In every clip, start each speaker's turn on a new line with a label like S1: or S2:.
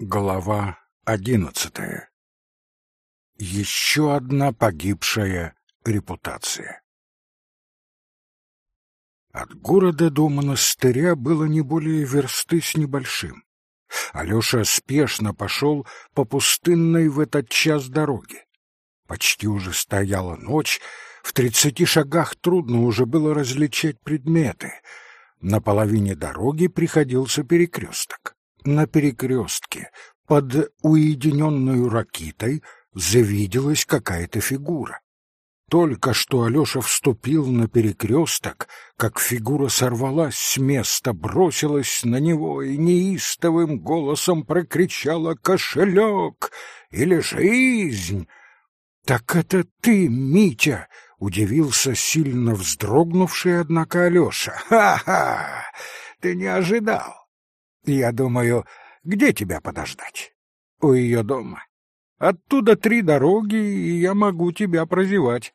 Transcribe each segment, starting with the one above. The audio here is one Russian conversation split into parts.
S1: Глава одиннадцатая. Еще одна погибшая репутация. От города до монастыря было не более версты с небольшим. Алеша спешно пошел по пустынной в этот час дороге. Почти уже стояла ночь, в тридцати шагах трудно уже было различать предметы. На половине дороги приходился перекресток на перекрестке под уединенную ракитой завиделась какая-то фигура. Только что Алеша вступил на перекресток, как фигура сорвалась с места, бросилась на него и неистовым голосом прокричала «Кошелек!» или «Жизнь!» «Так это ты, Митя!» — удивился сильно вздрогнувший, однако, Алеша. «Ха-ха! Ты не ожидал! Я думаю, где тебя подождать? У ее дома. Оттуда три дороги, и я могу тебя прозевать.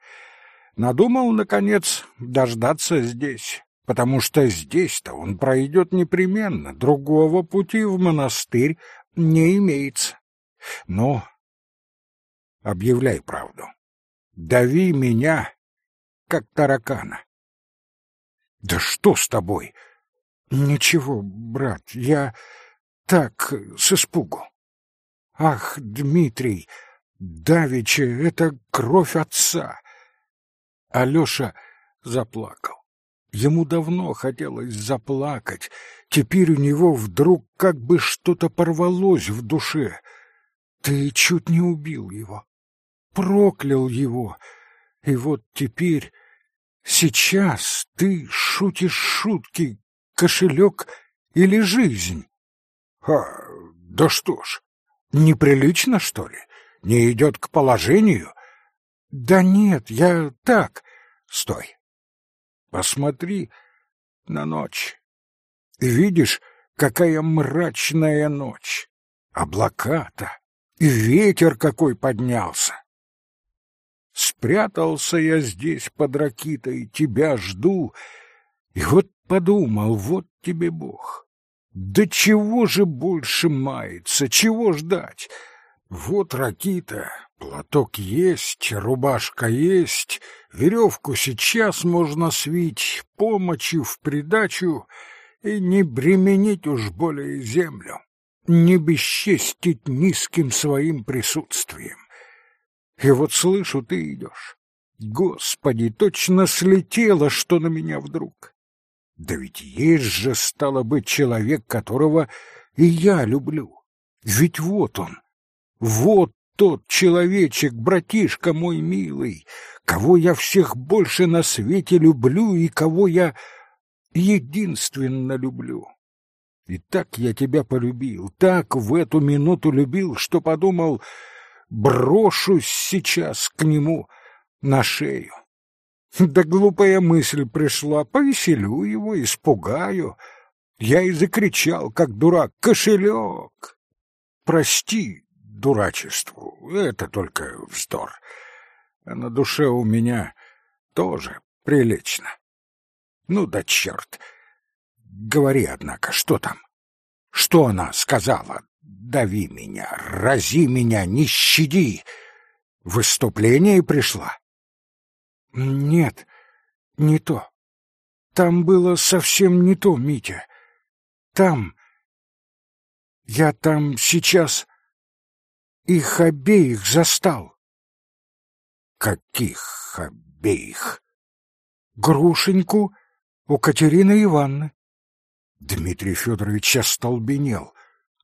S1: Надумал, наконец, дождаться здесь, потому что здесь-то он пройдет непременно, другого пути в монастырь не имеется. Ну, объявляй правду. Дави меня, как таракана. Да что с тобой? — Ничего, брат, я так, с испугу. Ах, Дмитрий, давеча это кровь отца. Алёша заплакал. Ему давно хотелось заплакать. Теперь у него вдруг как бы что-то порвалось в душе. Ты чуть не убил его, проклял его. И вот теперь, сейчас ты шутишь шутки, кошелек или жизнь? А, да что ж, неприлично, что ли? Не идет к положению? Да нет, я так. Стой. Посмотри на ночь. Видишь, какая мрачная ночь. Облака-то, и ветер какой поднялся. Спрятался я здесь под ракитой, тебя жду, и вот Подумал, вот тебе Бог. Да чего же больше мается, чего ждать? Вот ракита, платок есть, рубашка есть, веревку сейчас можно свить, помощи в придачу и не бременить уж более землю, не бесчестить низким своим присутствием. И вот слышу, ты идешь. Господи, точно слетело, что на меня вдруг. Да ведь есть же, стало быть, человек, которого и я люблю. Ведь вот он, вот тот человечек, братишка мой милый, кого я всех больше на свете люблю и кого я единственно люблю. И так я тебя полюбил, так в эту минуту любил, что подумал, брошусь сейчас к нему на шею. Да глупая мысль пришла, повеселю его, испугаю. Я и закричал, как дурак, кошелек. Прости дурачеству, это только вздор. А на душе у меня тоже прилично. Ну да черт. Говори, однако, что там? Что она сказала? Дави меня, рази меня, не щади. Выступление пришла? Нет, не то. Там было совсем не то, Митя. Там... Я там сейчас их обеих застал. Каких обеих? Грушеньку у Катерины Ивановны. Дмитрий Федорович остолбенел.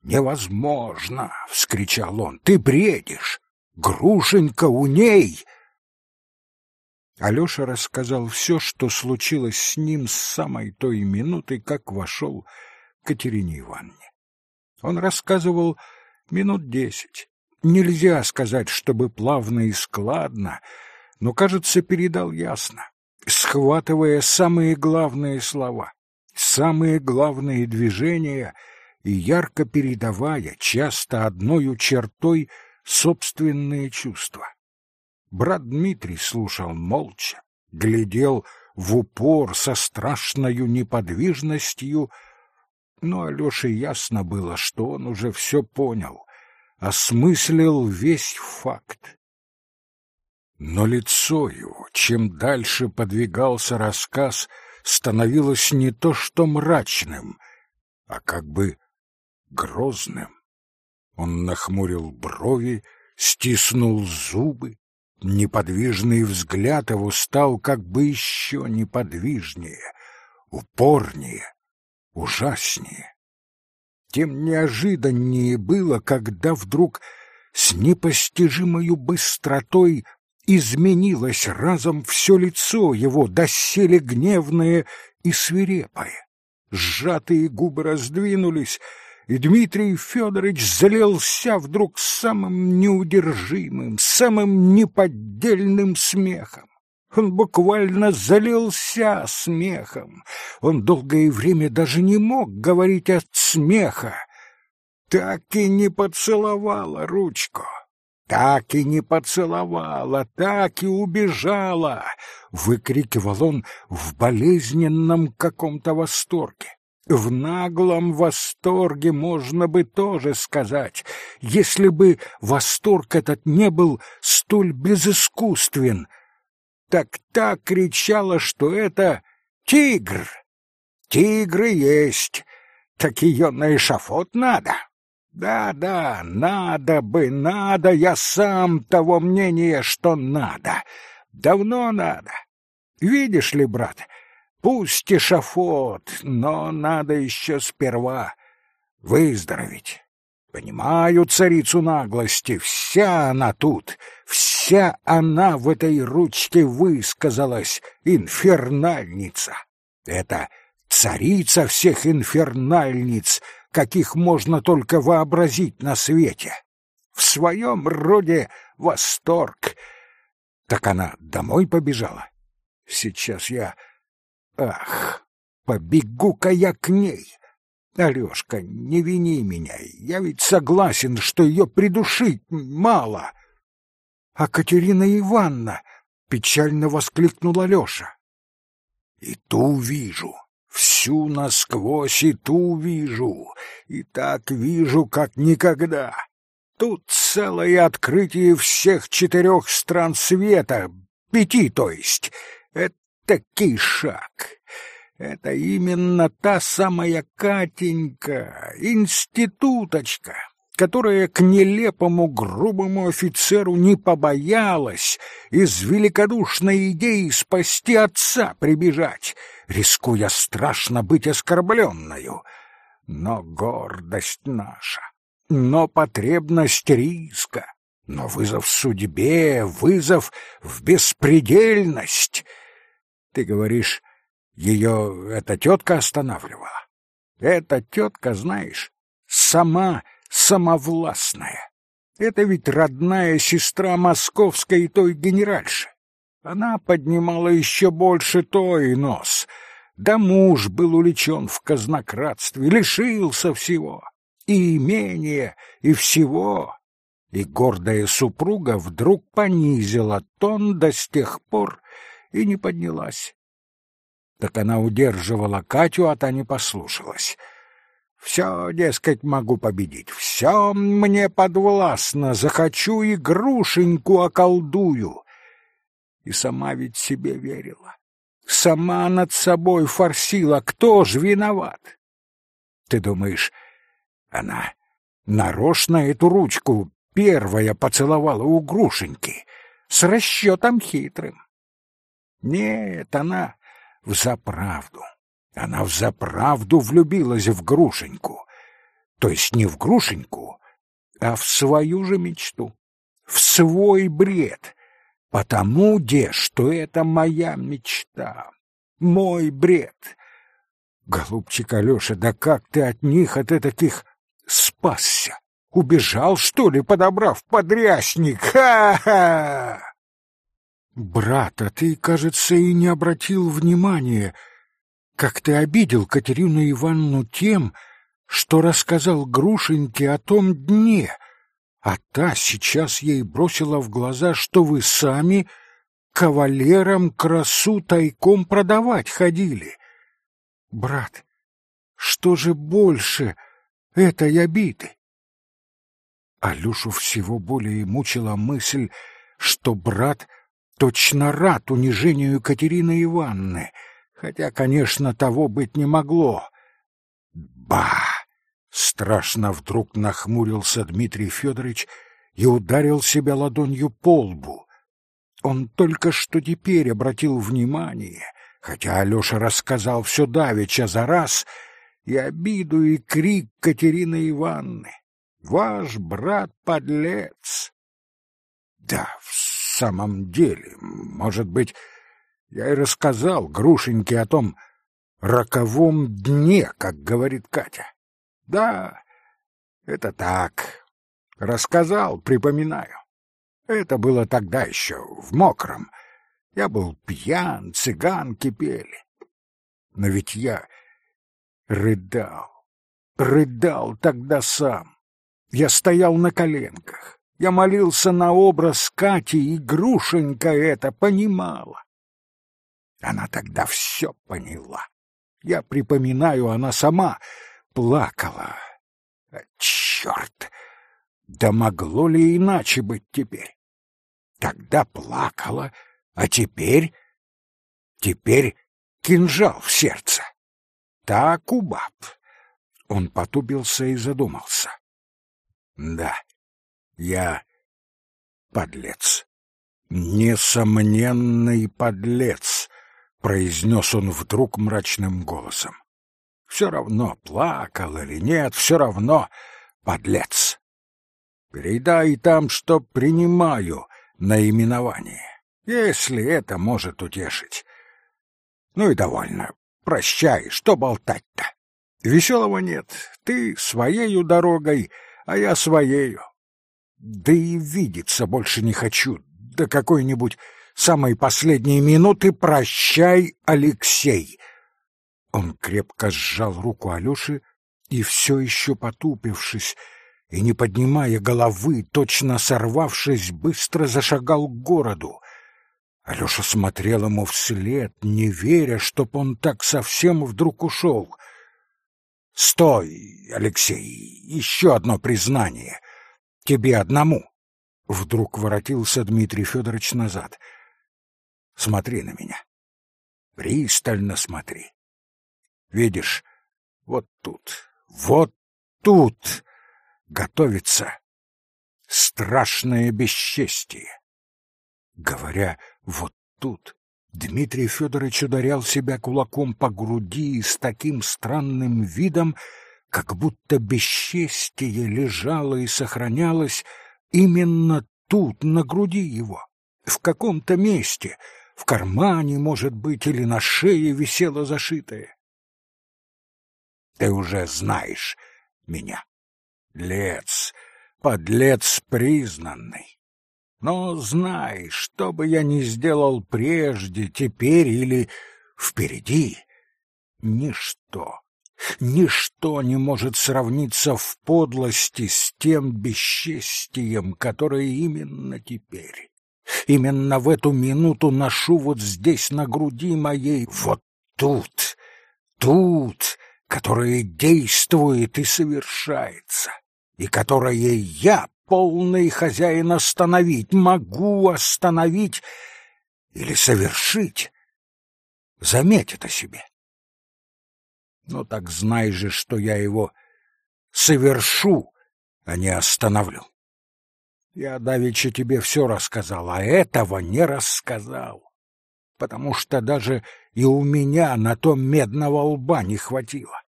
S1: «Невозможно!» — вскричал он. «Ты бредишь! Грушенька у ней!» Алёша рассказал все, что случилось с ним с самой той минуты, как вошел Катерине Ивановне. Он рассказывал минут десять. Нельзя сказать, чтобы плавно и складно, но, кажется, передал ясно, схватывая самые главные слова, самые главные движения и ярко передавая, часто одною чертой, собственные чувства. Брат Дмитрий слушал молча, глядел в упор со страшною неподвижностью, Но Алёше ясно было, что он уже все понял, осмыслил весь факт. Но лицо его, чем дальше подвигался рассказ, становилось не то что мрачным, а как бы грозным. Он нахмурил брови, стиснул зубы. Неподвижный взгляд его стал как бы еще неподвижнее, упорнее, ужаснее. Тем неожиданнее было, когда вдруг с непостижимою быстротой изменилось разом все лицо его, доселе гневное и свирепое. Сжатые губы раздвинулись, и Дмитрий Федорович залился вдруг самым неудержимым, самым неподдельным смехом. Он буквально залился смехом. Он долгое время даже не мог говорить от смеха. Так и не поцеловала ручку. Так и не поцеловала, так и убежала, выкрикивал он в болезненном каком-то восторге. В наглом восторге можно бы тоже сказать, если бы восторг этот не был столь безыскусствен. Так та кричала, что это тигр. Тигры есть, так ее на эшафот надо. Да-да, надо бы, надо, я сам того мнения, что надо. Давно надо. Видишь ли, брат, пусть эшафот, но надо еще сперва выздороветь. Понимаю царицу наглости, вся она тут, вся она в этой ручке высказалась, инфернальница. Это царица всех инфернальниц, каких можно только вообразить на свете. В своем роде восторг. Так она домой побежала. Сейчас я... Ах, побегу-ка я к ней. Алешка, не вини меня, я ведь согласен, что ее придушить мало. А Катерина Ивановна, печально воскликнула Леша. И ту вижу, всю насквозь и ту вижу, и так вижу, как никогда. Тут целое открытие всех четырех стран света, пяти, то есть. Это таки шаг. Это именно та самая Катенька, институточка, которая к нелепому грубому офицеру не побоялась из великодушной идеи спасти отца прибежать, рискуя страшно быть оскорбленною. Но гордость наша, но потребность риска, но вызов судьбе, вызов в беспредельность. Ты говоришь, ее эта тетка останавливала. Эта тетка, знаешь, сама самовластная. Это ведь родная сестра московской той генеральши. Она поднимала еще больше той нос. Да муж был увлечен в казнократстве, лишился всего. И имения, и всего. И гордая супруга вдруг понизила тон до с тех пор и не поднялась. Так она удерживала Катю, а та не послушалась. Все, дескать, могу победить, все мне подвластно, захочу игрушеньку околдую. И сама ведь себе верила. Сама над собой форсила, кто ж виноват? Ты думаешь, она нарочно эту ручку первая поцеловала у грушеньки, с расчетом хитрым? Нет, она взаправду. Она взаправду влюбилась в Грушеньку. То есть не в Грушеньку, а в свою же мечту, в свой бред. Потому, де, что это моя мечта, мой бред. Голубчик Алёша, да как ты от них, от таких спасся? Убежал, что ли, подобрав подрясник? Ха-ха! Брат, а ты, кажется, и не обратил внимания, как ты обидел Катерину Ивановну тем, что рассказал Грушеньке о том дне, а та сейчас ей бросила в глаза, что вы сами кавалерам красу тайком продавать ходили. Брат, Что же больше этой обиды? Алюшу всего более мучила мысль, что брат точно рад унижению Катерины Ивановны, хотя, конечно, того быть не могло. Ба! Страшно вдруг нахмурился Дмитрий Федорович и ударил себя ладонью по лбу. Он только что теперь обратил внимание, хотя Алёша рассказал все давеча за раз, и обиду, и крик Катерины Ивановны. «Ваш брат подлец!» Да, в самом деле, может быть, я и рассказал Грушеньке о том роковом дне, как говорит Катя. Да, это так. Рассказал, припоминаю. Это было тогда еще, в мокром. Я был пьян, цыганки пели. Но ведь я рыдал, рыдал тогда сам. Я стоял на коленках. Я молился на образ Кати, и Грушенька это понимала. Она тогда все поняла. Я припоминаю, она сама плакала. А, черт! Да могло ли иначе быть теперь? Тогда плакала, а теперь... Теперь кинжал в сердце. Так у баб. Он потупился и задумался. Да, я подлец. Несомненный подлец, произнес он вдруг мрачным голосом. Все равно, плакал или нет, все равно подлец. Передай там, что принимаю наименование, если это может утешить. Ну и довольно. Прощай, что болтать-то? Веселого нет. Ты своею дорогой, а я своею. Да и видеться больше не хочу. До какой-нибудь самой последней минуты прощай, Алексей. Он крепко сжал руку Алёши и все еще потупившись и не поднимая головы, точно сорвавшись, быстро зашагал к городу. Алёша смотрел ему вслед, не веря, чтоб он так совсем вдруг ушел. «Стой, Алексей, еще одно признание. Тебе одному». Вдруг воротился Дмитрий Федорович назад. «Смотри на меня. Пристально смотри. Видишь, вот тут, вот тут готовится страшное бесчестие. Говоря «вот тут», Дмитрий Федорович ударял себя кулаком по груди с таким странным видом, как будто бесчестие лежало и сохранялось именно тут, на груди его, в каком-то месте, в кармане, может быть, или на шее висело зашитое. Ты уже знаешь меня. Лец, подлец признанный. Но знай, что бы я ни сделал прежде, теперь или впереди, ничто, ничто не может сравниться в подлости с тем бесчестием, которое именно теперь, именно в эту минуту ношу вот здесь на груди моей, вот тут, тут, которое действует и совершается, и которое я, полный хозяин, остановить могу, остановить или совершить. Заметь это себе. Ну так знай же, что я его совершу, а не остановлю. Я давеча тебе все рассказал, а этого не рассказал, потому что даже и у меня на том медного лба не хватило.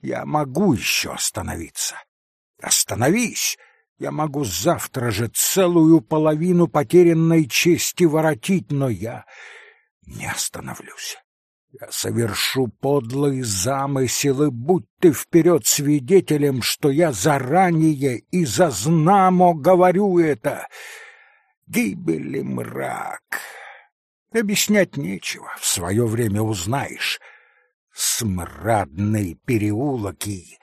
S1: Я могу еще остановиться. Остановись! Я могу завтра же целую половину потерянной чести воротить, но я не остановлюсь. Я совершу подлый замысел, и будь ты вперед свидетелем, что я заранее и зазнамо говорю это. Гибели мрак. Объяснять нечего, в свое время узнаешь. Смрадный переулок и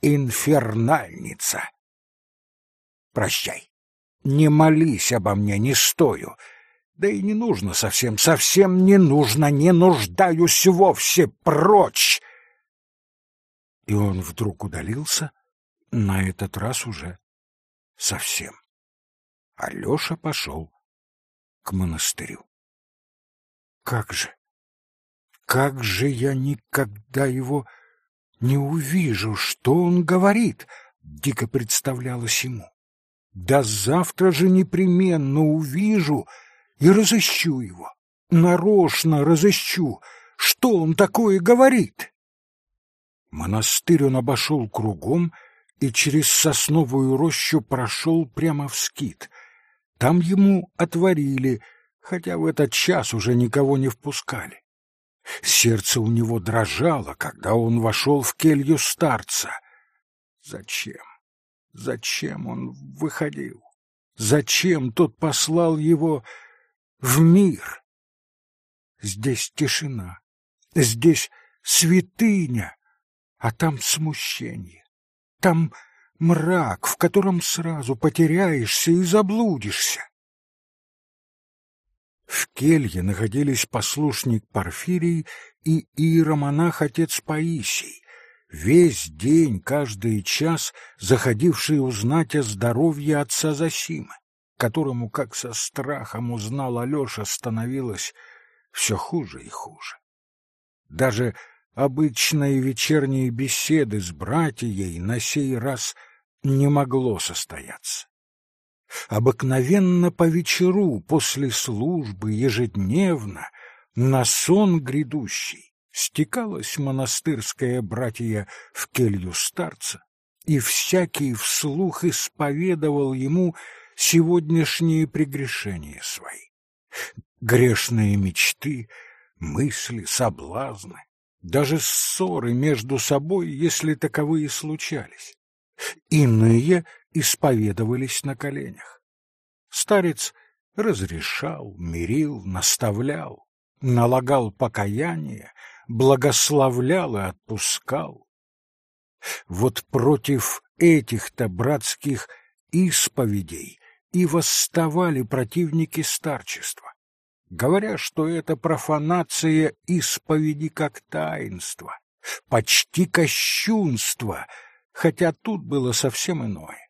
S1: инфернальница. Прощай. Не молись обо мне, не стою. Да и не нужно совсем, совсем не нужно, не нуждаюсь вовсе, прочь! И он вдруг удалился, на этот раз уже совсем. Алёша пошел к монастырю. Как же, как же я никогда его не увижу, что он говорит, дико представлялось ему. Да завтра же непременно увижу и разыщу его. Нарочно разыщу, что он такое говорит. Монастырь он обошел кругом и через сосновую рощу прошел прямо в скит. Там ему отворили, хотя в этот час уже никого не впускали. Сердце у него дрожало, когда он вошел в келью старца. Зачем? Зачем он выходил? Зачем тот послал его в мир? Здесь тишина, здесь святыня, а там смущение, там мрак, в котором сразу потеряешься и заблудишься. В келье находились послушник Порфирий и иеромонах отец Паисий, весь день, каждый час заходивший узнать о здоровье отца Засимы, которому, как со страхом узнал Алеша, становилось все хуже и хуже. Даже обычные вечерние беседы с братьей на сей раз не могло состояться. Обыкновенно по вечеру, после службы, ежедневно, на сон грядущий, стекалась монастырская братья в келью старца, и всякий вслух исповедовал ему сегодняшние прегрешения свои. Грешные мечты, мысли, соблазны, даже ссоры между собой, если таковые случались. Иные исповедовались на коленях. Старец разрешал, мирил, наставлял, налагал покаяние, благословлял и отпускал. Вот против этих-то братских исповедей и восставали противники старчества, говоря, что это профанация исповеди как таинство, почти кощунство, хотя тут было совсем иное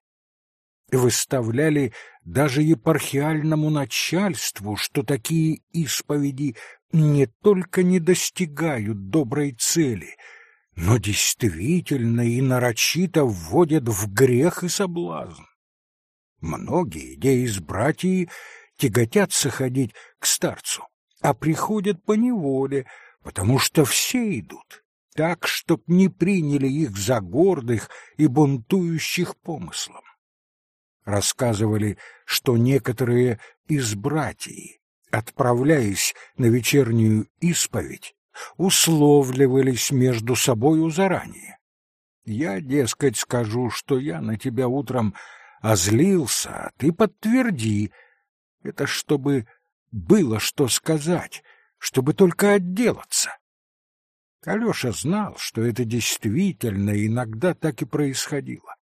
S1: выставляли даже епархиальному начальству, что такие исповеди не только не достигают доброй цели, но действительно и нарочито вводят в грех и соблазн. Многие, где из братьев, тяготятся ходить к старцу, а приходят по неволе, потому что все идут, так, чтоб не приняли их за гордых и бунтующих помыслом рассказывали, что некоторые из братьев, отправляясь на вечернюю исповедь, условливались между собою заранее. Я, дескать, скажу, что я на тебя утром а ты подтверди. Это чтобы было что сказать, чтобы только отделаться. Алеша знал, что это действительно иногда так и происходило.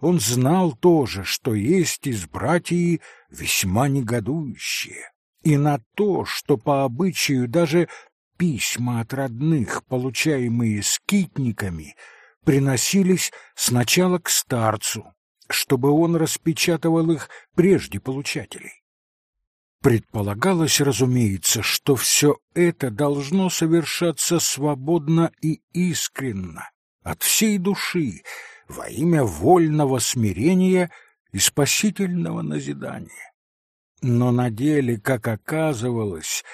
S1: Он знал тоже, что есть из братьев весьма негодующие, и на то, что по обычаю даже письма от родных, получаемые скитниками, приносились сначала к старцу, чтобы он распечатывал их прежде получателей. Предполагалось, разумеется, что все это должно совершаться свободно и искренно, от всей души, во имя вольного смирения и спасительного назидания. Но на деле, как оказывалось,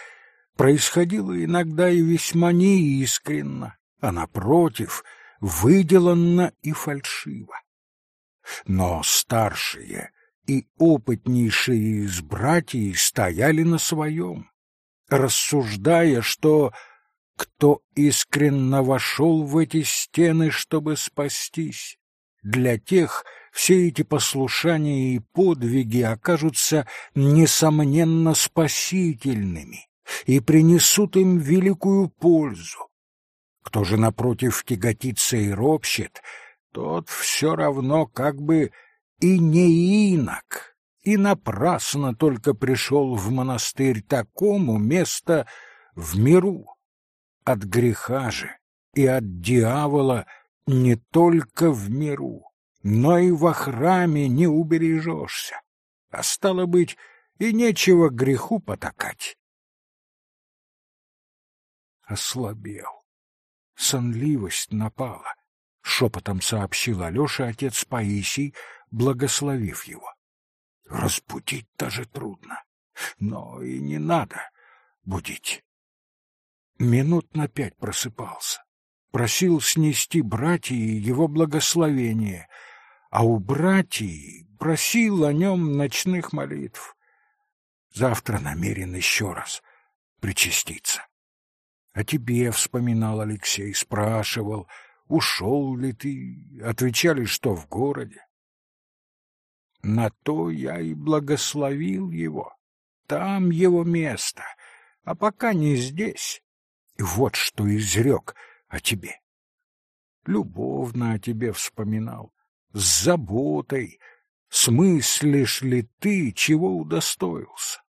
S1: происходило иногда и весьма неискренно, а, напротив, выделанно и фальшиво. Но старшие и опытнейшие из братьев стояли на своем, рассуждая, что кто искренно вошел в эти стены, чтобы спастись, для тех все эти послушания и подвиги окажутся несомненно спасительными и принесут им великую пользу. Кто же, напротив, тяготится и ропщет, тот все равно как бы и не инок, и напрасно только пришел в монастырь такому место в миру. От греха же и от дьявола не только в миру, но и во храме не убережешься. А стало быть, и нечего греху потакать. Ослабел. Сонливость напала, — шепотом сообщил Алёша отец Паисий, благословив его. Разбудить даже трудно, но и не надо будить. Минут на пять просыпался, просил снести братья его благословение, а у братьев просил о нем ночных молитв. Завтра намерен еще раз причаститься. А тебе вспоминал Алексей, спрашивал, ушел ли ты, отвечали, что в городе. На то я и благословил его. Там его место, а пока не здесь. Вот что изрек о тебе. Любовно о тебе вспоминал, с заботой. Смыслишь ли ты, чего удостоился?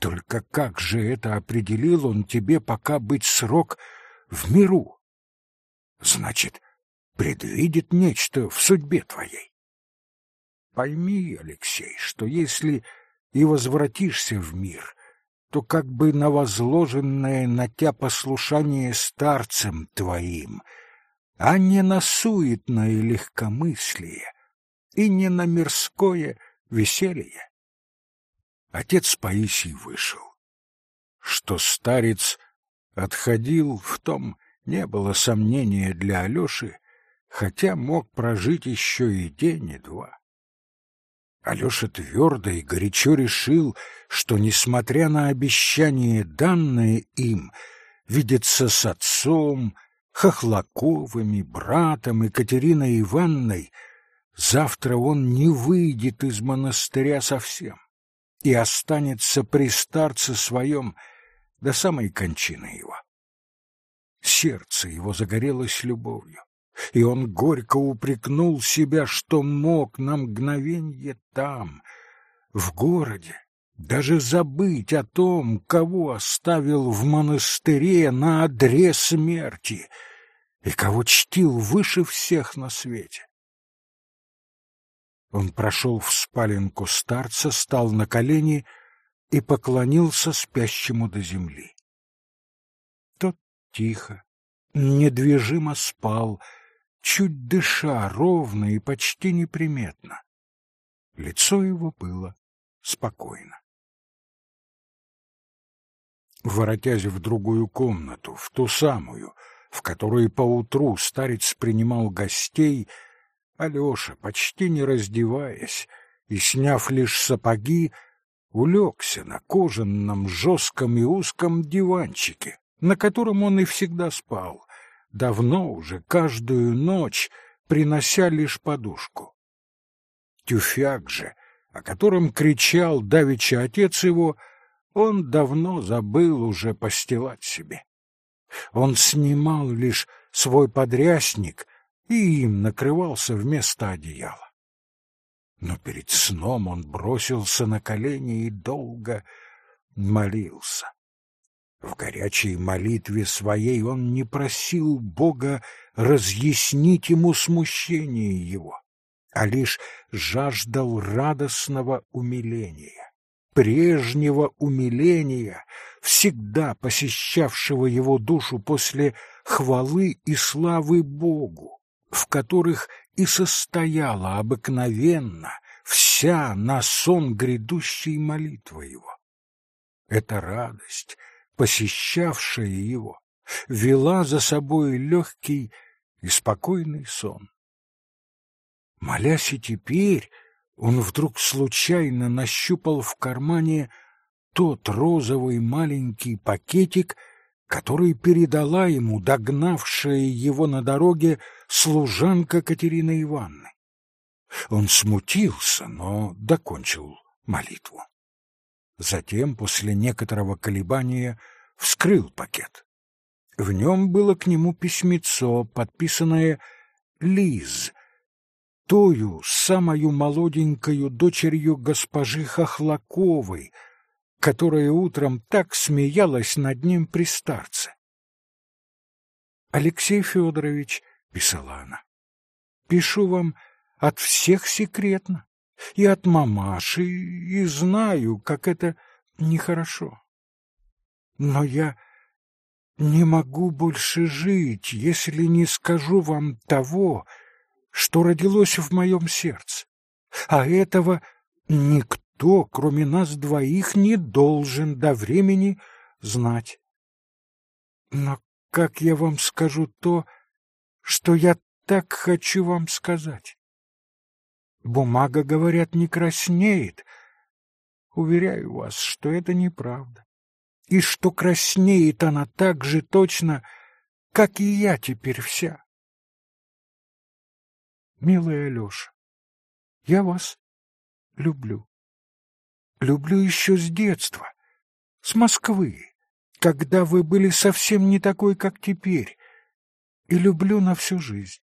S1: Только как же это определил он тебе пока быть срок в миру? Значит, предвидит нечто в судьбе твоей. Пойми, Алексей, что если и возвратишься в мир, то как бы на возложенное на тебя послушание старцем твоим, а не на суетное легкомыслие и не на мирское веселье. Отец Паисий вышел. Что старец отходил, в том не было сомнения для Алёши, хотя мог прожить еще и день, и два. Алёша твердо и горячо решил, что, несмотря на обещание, данное им, видеться с отцом, Хохлаковыми, братом Екатериной Ивановной, завтра он не выйдет из монастыря совсем и останется при старце своем до самой кончины его. Сердце его загорелось любовью, и он горько упрекнул себя, что мог на мгновенье там, в городе, даже забыть о том, кого оставил в монастыре на одре смерти и кого чтил выше всех на свете. Он прошел в спаленку старца, стал на колени и поклонился спящему до земли. Тихо, недвижимо спал, чуть дыша ровно и почти неприметно. Лицо его было спокойно. Воротясь в другую комнату, в ту самую, в которой поутру старец принимал гостей, Алёша, почти не раздеваясь и сняв лишь сапоги, улегся на кожаном жестком и узком диванчике, на котором он и всегда спал, давно уже, каждую ночь, принося лишь подушку. Тюфяк же, о котором кричал давеча отец его, он давно забыл уже постилать себе. Он снимал лишь свой подрясник и им накрывался вместо одеяла. Но перед сном он бросился на колени и долго молился. В горячей молитве своей он не просил Бога разъяснить ему смущение его, а лишь жаждал радостного умиления, прежнего умиления, всегда посещавшего его душу после хвалы и славы Богу в которых и состояла обыкновенно вся на сон грядущей молитва его. Эта радость, посещавшая его, вела за собой легкий и спокойный сон. Молясь и теперь, он вдруг случайно нащупал в кармане тот розовый маленький пакетик, который передала ему догнавшая его на дороге служанка Катерины Ивановны. Он смутился, но докончил молитву. Затем, после некоторого колебания, вскрыл пакет. В нем было к нему письмецо, подписанное «Лиз», тою самою молоденькою дочерью госпожи Хохлаковой, которая утром так смеялась над ним при старце. Алексей Федорович писала она. Пишу вам от всех секретно, и от мамаши, и знаю, как это нехорошо. Но я не могу больше жить, если не скажу вам того, что родилось в моем сердце. А этого никто, кроме нас двоих, не должен до времени знать. Но как я вам скажу то, что я так хочу вам сказать? Бумага, говорят, не краснеет. Уверяю вас, что это неправда. И что краснеет она так же точно, как и я теперь вся. Милая Алёша, я вас люблю. Люблю еще с детства, с Москвы, когда вы были совсем не такой, как теперь, и люблю на всю жизнь.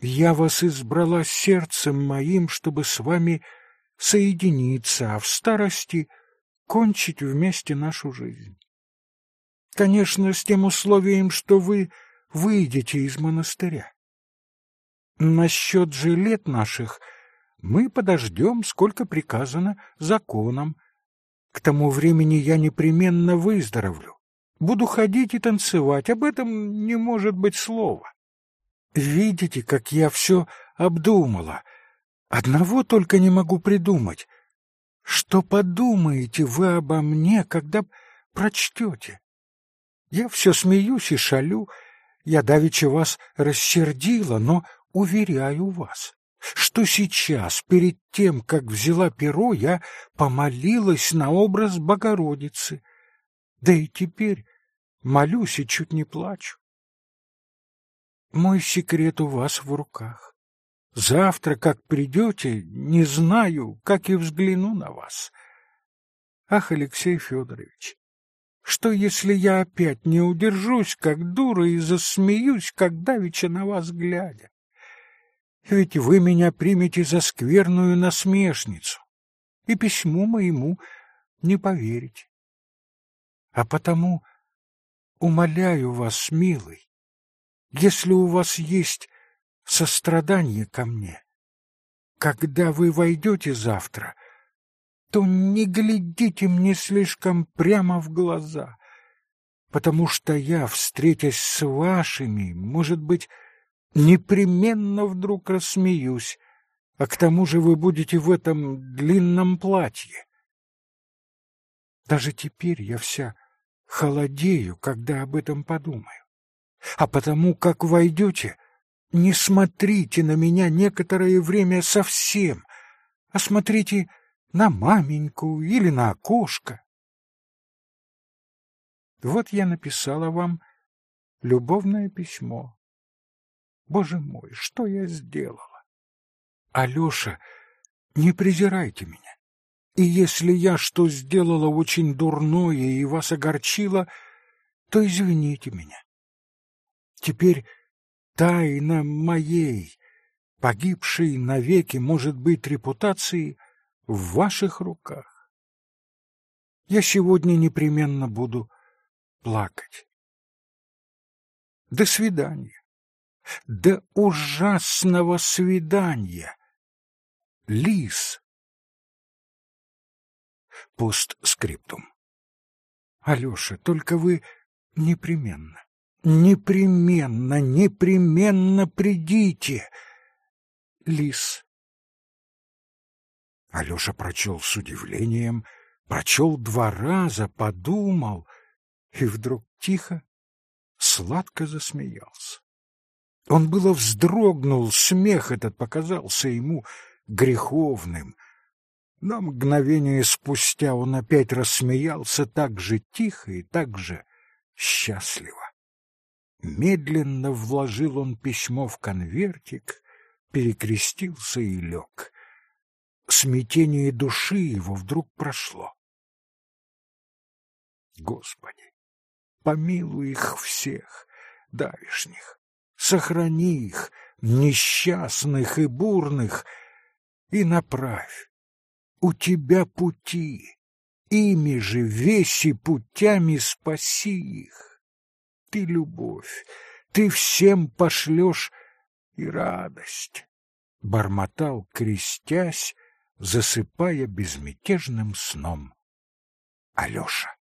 S1: Я вас избрала сердцем моим, чтобы с вами соединиться, а в старости кончить вместе нашу жизнь. Конечно, с тем условием, что вы выйдете из монастыря. Насчет же лет наших мы подождем, сколько приказано законом. К тому времени я непременно выздоровлю. Буду ходить и танцевать, об этом не может быть слова. Видите, как я все обдумала. Одного только не могу придумать. Что подумаете вы обо мне, когда прочтете? Я все смеюсь и шалю. Я давеча вас рассердила, но уверяю вас, что сейчас, перед тем, как взяла перо, я помолилась на образ Богородицы. Да и теперь молюсь и чуть не плачу. Мой секрет у вас в руках. Завтра, как придете, не знаю, как и взгляну на вас. Ах, Алексей Федорович, что если я опять не удержусь, как дура, и засмеюсь, как давеча на вас глядя? Ведь вы меня примете за скверную насмешницу, и письму моему не поверите. А потому умоляю вас, милый, если у вас есть сострадание ко мне, когда вы войдете завтра, то не глядите мне слишком прямо в глаза, потому что я, встретясь с вашими, может быть, непременно вдруг рассмеюсь, а к тому же вы будете в этом длинном платье. Даже теперь я вся холодею, когда об этом подумаю. А потому, как войдете, не смотрите на меня некоторое время совсем, а смотрите на маменьку или на окошко. Вот я написала вам любовное письмо. Боже мой, что я сделала? Алёша, не презирайте меня. И если я что сделала очень дурное и вас огорчила, то извините меня. Теперь тайна моей, погибшей навеки, может быть, репутации в ваших руках. Я сегодня непременно буду плакать. До свидания. До ужасного свидания. Лис. Постскриптум. Алёша, только вы непременно, непременно, непременно придите. Лис. Алёша прочел с удивлением, прочел два раза, подумал и вдруг тихо, сладко засмеялся. Он было вздрогнул, смех этот показался ему греховным. Но мгновение спустя он опять рассмеялся так же тихо и так же счастливо. Медленно вложил он письмо в конвертик, перекрестился и лег. Смятение души его вдруг прошло. Господи, помилуй их всех, давишних, сохрани их, несчастных и бурных, и направь. У тебя пути, ими же веси путями спаси их. Ты любовь, ты всем пошлешь и радость. Бормотал, крестясь, засыпая безмятежным сном Алеша.